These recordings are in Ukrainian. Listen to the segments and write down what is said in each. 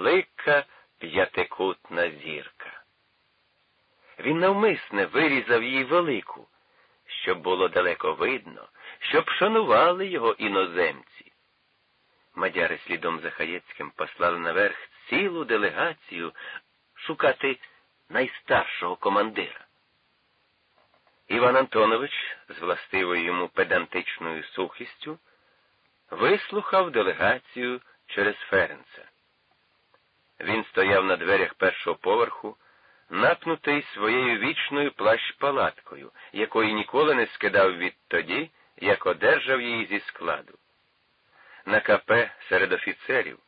велика п'ятикутна зірка. Він навмисне вирізав її велику, щоб було далеко видно, щоб шанували його іноземці. Мадяри слідом за Хаєцьким послали наверх цілу делегацію шукати найстаршого командира. Іван Антонович з властивою йому педантичною сухістю вислухав делегацію через Ференца. Він стояв на дверях першого поверху, напнутий своєю вічною плащ-палаткою, якої ніколи не скидав відтоді, як одержав її зі складу. На капе серед офіцерів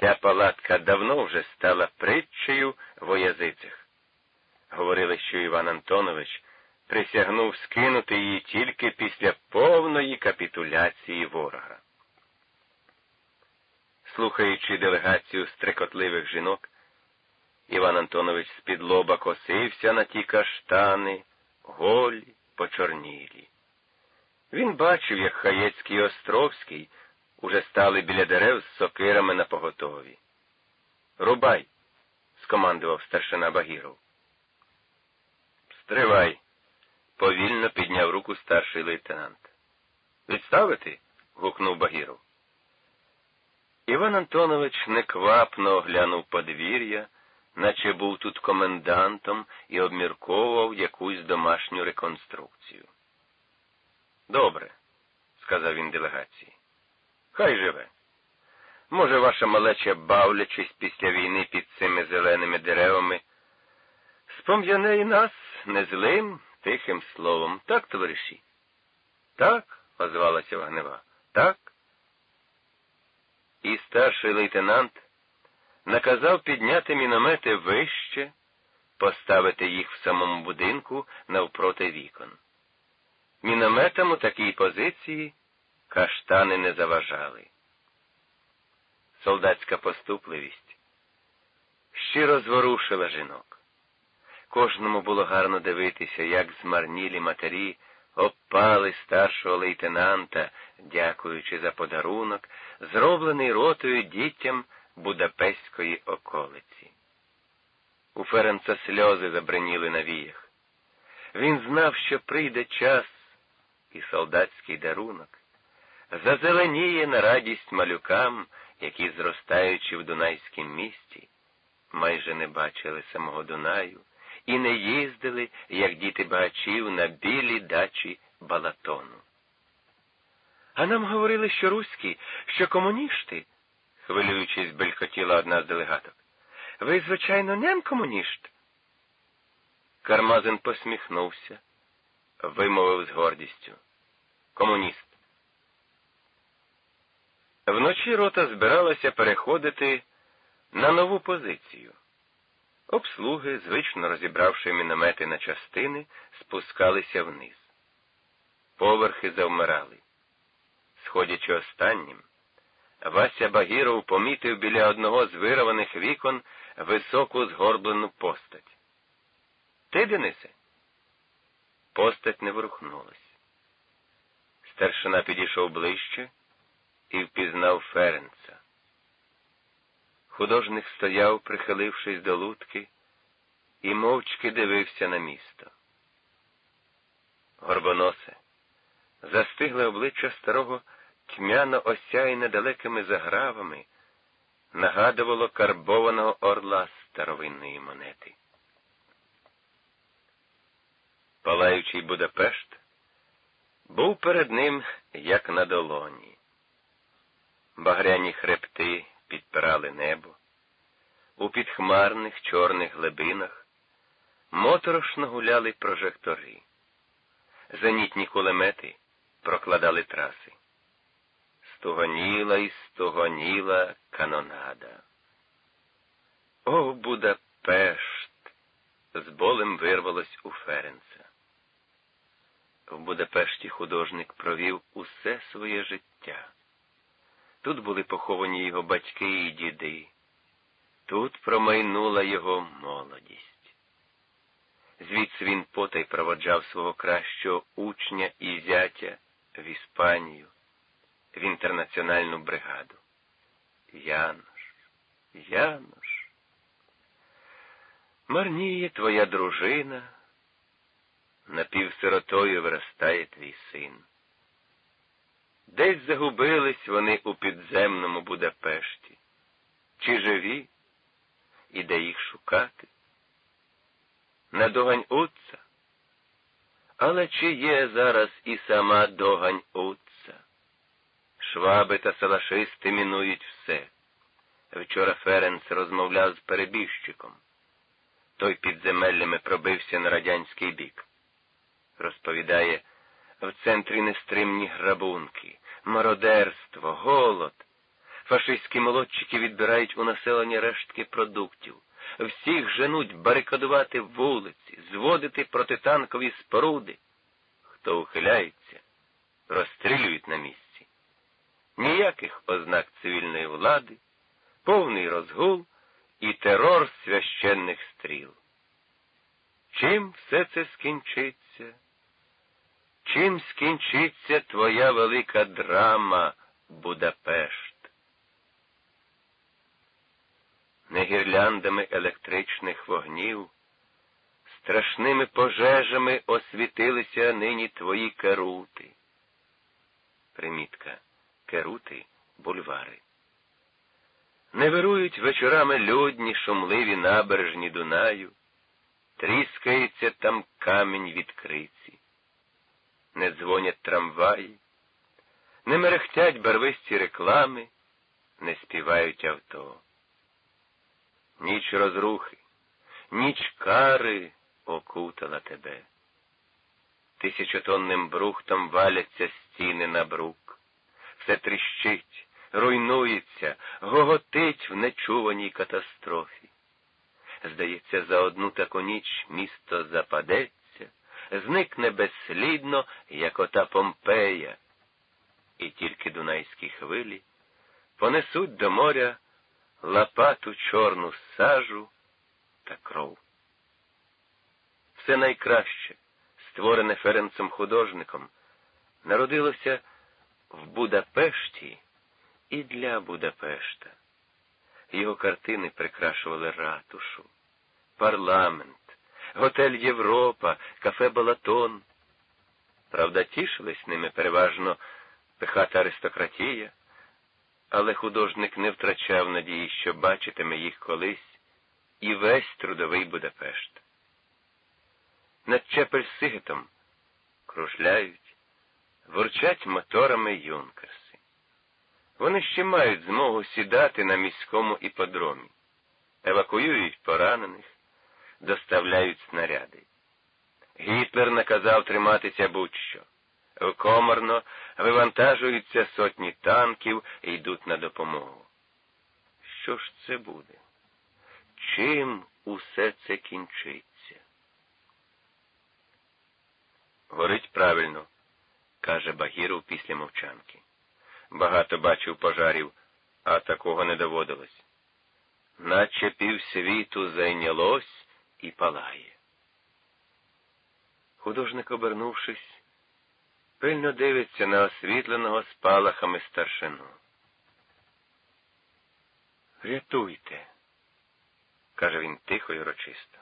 ця палатка давно вже стала притчею в оязицях. Говорили, що Іван Антонович присягнув скинути її тільки після повної капітуляції ворога. Слухаючи делегацію стрекотливих жінок, Іван Антонович з-під лоба косився на ті каштани, голі, почорнілі. Він бачив, як Хаєцький і Островський уже стали біля дерев з сокирами на поготові. Рубай, скомандував старшина Багіров. Стривай, повільно підняв руку старший лейтенант. Відставити? гукнув Багіров. Іван Антонович неквапно оглянув подвір'я, наче був тут комендантом і обмірковував якусь домашню реконструкцію. Добре, сказав він делегації. Хай живе. Може, ваша малеча, бавлячись після війни під цими зеленими деревами, спом'яне і нас незлим, тихим словом, так, товариші? Так, озвалася вогнева. Так. І старший лейтенант наказав підняти міномети вище, поставити їх в самому будинку навпроти вікон. Мінометам у такій позиції каштани не заважали. Солдатська поступливість щиро зворушила жінок. Кожному було гарно дивитися, як змарнілі матері обпали старшого лейтенанта, дякуючи за подарунок, зроблений ротою дітям Будапештської околиці. У Ференца сльози забриніли на віях. Він знав, що прийде час, і солдатський дарунок зазеленіє на радість малюкам, які, зростаючи в Дунайськім місті, майже не бачили самого Дунаю і не їздили, як діти багачів, на білі дачі Балатону. А нам говорили, що руські, що комуністи, хвилюючись, белькотіла одна з делегаток. Ви, звичайно, нем комуніст? Кармазин посміхнувся, вимовив з гордістю. Комуніст. Вночі рота збиралася переходити на нову позицію. Обслуги, звично розібравши міномети на частини, спускалися вниз. Поверхи завмирали. Сходячи останнім, Вася Багіров помітив біля одного з вирваних вікон високу згорблену постать. Ти, Денисе? Постать не ворухнулась. Старшина підійшов ближче і впізнав Ференца. Художник стояв, прихилившись до лутки, і мовчки дивився на місто. Горбоносе, застигле обличчя старого тьмяно осяйне далекими загравами, нагадувало карбованого орла старовинної монети. Палаючий Будапешт був перед ним, як на долоні. Багряні хребти підпирали небо, у підхмарних чорних глибинах моторошно гуляли прожектори, зенітні кулемети прокладали траси. Стугоніла і стугоніла канонада. О, Будапешт! з болем вирвалось у Ференца. В Будапешті художник провів усе своє життя. Тут були поховані його батьки і діди. Тут промайнула його молодість. Звідси він потай проводжав свого кращого учня і зятя в Іспанію, в інтернаціональну бригаду. Янош, Януш. Марніє твоя дружина, напівсиротою виростає твій син. Десь загубились вони у підземному Будапешті, чи живі, і де їх шукати? На догань Утца? Але чи є зараз і сама догань Утца? Шваби та салашисти мінують все. Вчора Ференц розмовляв з перебіжчиком. Той підземеллями пробився на радянський бік. Розповідає, в центрі нестримні грабунки, мародерство, голод. Фашистські молодчики відбирають у населення рештки продуктів. Всіх женуть барикадувати вулиці, зводити протитанкові споруди. Хто ухиляється, розстрілюють на місці. Ніяких ознак цивільної влади, повний розгул і терор священних стріл. Чим все це скінчиться? Чим скінчиться твоя велика драма, Будапешт? Не гірляндами електричних вогнів, страшними пожежами освітилися нині твої керути. Примітка керути бульвари. Не вирують вечорами людні шумливі набережні Дунаю, тріскається там камінь відкриці не дзвонять трамваї, не мерехтять барвисті реклами, не співають авто. Ніч розрухи, ніч кари окутала тебе. Тисячотонним брухтом валяться стіни на брук, все тріщить, руйнується, гоготить в нечуваній катастрофі. Здається, за одну таку ніч місто западеться зникне безслідно, як ота Помпея, і тільки дунайські хвилі понесуть до моря лопату чорну сажу та кров. Все найкраще, створене Ференцем художником, народилося в Будапешті і для Будапешта. Його картини прикрашували ратушу, парламент готель Європа, кафе Балатон. Правда, тішились ними переважно пихата аристократія, але художник не втрачав надії, що бачитиме їх колись і весь трудовий Будапешт. Над Чепель-Сигетом кружляють, ворчать моторами юнкерси. Вони ще мають змогу сідати на міському іподромі, евакуюють поранених, доставляють снаряди. Гітлер наказав триматися будь-що. Коморно вивантажуються сотні танків і йдуть на допомогу. Що ж це буде? Чим усе це кінчиться? Горить правильно, каже Багіров після мовчанки. Багато бачив пожарів, а такого не доводилось. Наче півсвіту зайнялось і палає. Художник, обернувшись, пильно дивиться на освітленого спалахами старшину. Врятуйте, каже він тихо й урочисто.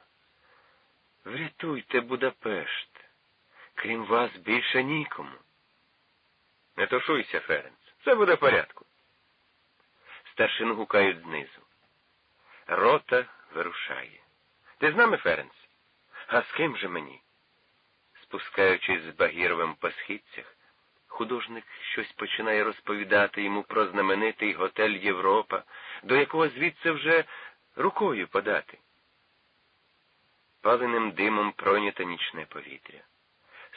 Врятуйте Будапешт. Крім вас більше нікому. Не тушуйся, Ференц. Все буде в порядку. Старшину гукають знизу. Рота вирушає. Ти з нами, Ференц? А з ким же мені? Спускаючись з Багіровим по східцях, художник щось починає розповідати йому про знаменитий готель Європа, до якого звідси вже рукою подати. Паленим димом пройнято нічне повітря.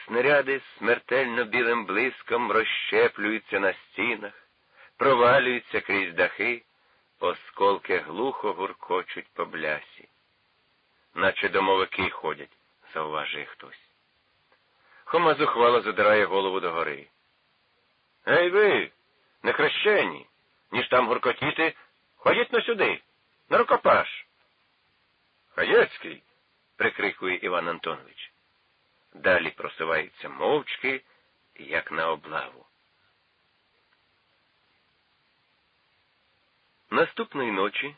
Снаряди смертельно білим блиском розщеплюються на стінах, провалюються крізь дахи, осколки глухо гуркочуть по блясі наче домовики ходять, зауважує хтось. Хома зухвало задирає голову догори. Ей ви, не хрещені, ніж там гуркотіти, ходіть на сюди, на рукопаш. Хаєцький, прикрикує Іван Антонович. Далі просувається мовчки, як на облаву. Наступної ночі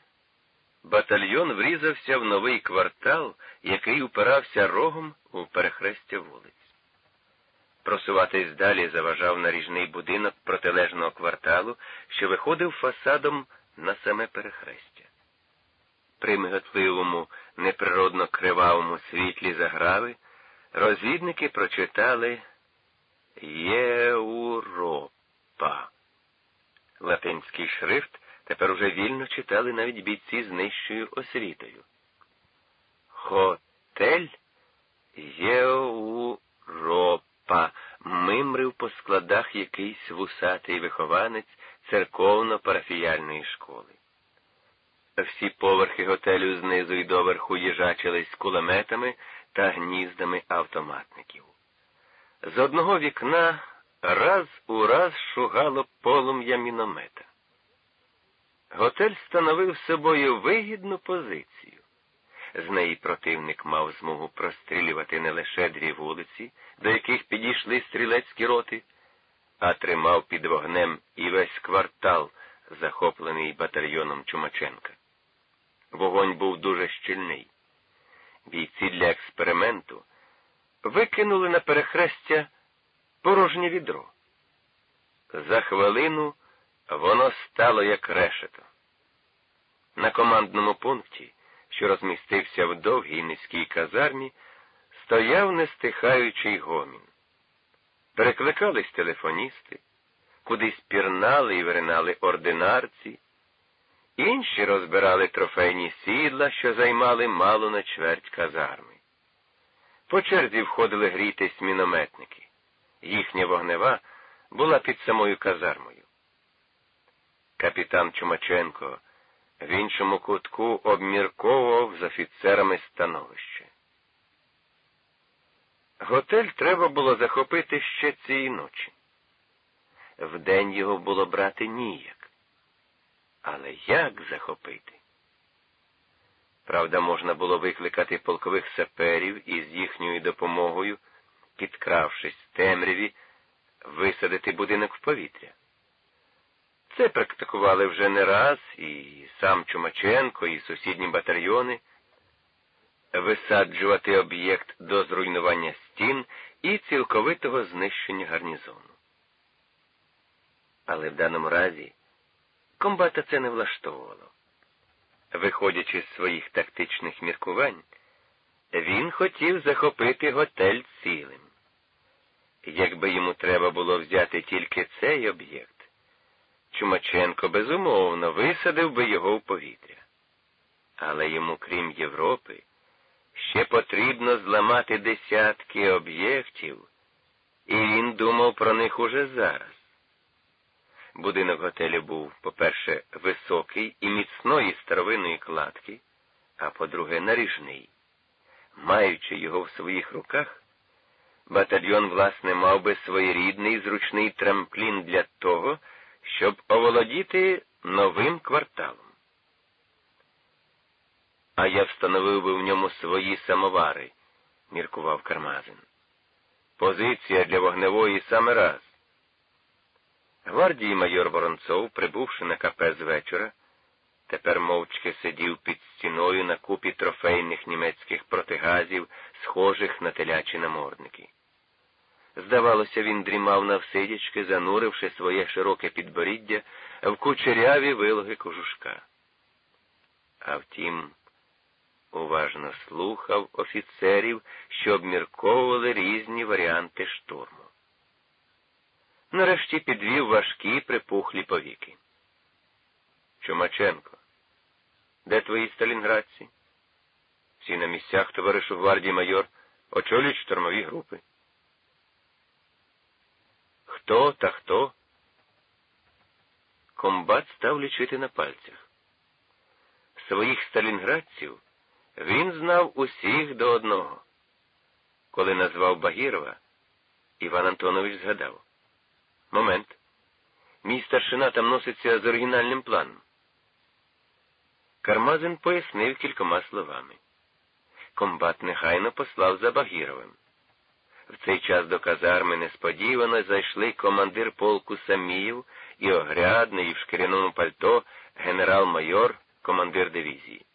батальйон врізався в новий квартал, який упирався рогом у перехрестя вулиць. Просуватись далі заважав наріжний будинок протилежного кварталу, що виходив фасадом на саме перехрестя. При миготливому, неприродно кривавому світлі заграви розвідники прочитали Європа. Латинський шрифт тепер уже вільно читали навіть бійці з нижчою освітою. Хотель Європа мимрив по складах якийсь вусатий вихованець церковно-парафіяльної школи. Всі поверхи готелю знизу і доверху їжачились кулеметами та гніздами автоматників. З одного вікна раз у раз шугало полум'я міномета. Готель становив собою вигідну позицію. З неї противник мав змогу прострілювати не лише дві вулиці, до яких підійшли стрілецькі роти, а тримав під вогнем і весь квартал, захоплений батальйоном Чумаченка. Вогонь був дуже щільний. Бійці для експерименту викинули на перехрестя порожнє відро. За хвилину воно стало як решето. На командному пункті, що розмістився в довгій низькій казармі, стояв нестихаючий гомін. Перекликались телефоністи, кудись пірнали і виринали ординарці, інші розбирали трофейні сідла, що займали мало на чверть казарми. По черзі входили грітись мінометники. Їхня вогнева була під самою казармою. Капітан Чумаченко в іншому кутку обмірковував з офіцерами становище. Готель треба було захопити ще цієї ночі. Вдень його було брати ніяк. Але як захопити? Правда, можна було викликати полкових саперів і з їхньою допомогою, підкравшись темряві, висадити будинок в повітря. Це практикували вже не раз і сам Чумаченко, і сусідні батальйони, висаджувати об'єкт до зруйнування стін і цілковитого знищення гарнізону. Але в даному разі комбата це не влаштовувало. Виходячи з своїх тактичних міркувань, він хотів захопити готель цілим. Якби йому треба було взяти тільки цей об'єкт, Чумаченко безумовно висадив би його в повітря. Але йому, крім Європи, ще потрібно зламати десятки об'єктів, і він думав про них уже зараз. Будинок готелю був, по-перше, високий і міцної старовинної кладки, а по-друге, наріжний. Маючи його в своїх руках, батальйон, власне, мав би своєрідний зручний трамплін для того, щоб оволодіти новим кварталом. А я встановив би в ньому свої самовари, міркував Кармазин. Позиція для вогневої саме раз. Гвардії майор Воронцов, прибувши на КП з вечора, тепер мовчки сидів під стіною на купі трофейних німецьких протигазів, схожих на телячі намордники. Здавалося, він дрімав навсидячки, зануривши своє широке підборіддя в кучеряві вилоги кожушка. А втім, уважно слухав офіцерів, що обмірковували різні варіанти штурму. Нарешті підвів важкі припухлі повіки. Чумаченко, де твої сталінградці? Всі на місцях, товаришу гвардії майор, очолюють штурмові групи. Хто та хто? Комбат став лічити на пальцях. Своїх сталінградців він знав усіх до одного. Коли назвав Багірова, Іван Антонович згадав. Момент. Мій старшина там носиться з оригінальним планом. Кармазин пояснив кількома словами. Комбат негайно послав за Багіровим. В цей час до казарми несподівано зайшли командир полку Саміїв і огрядний в шкіряному пальто генерал-майор, командир дивізії.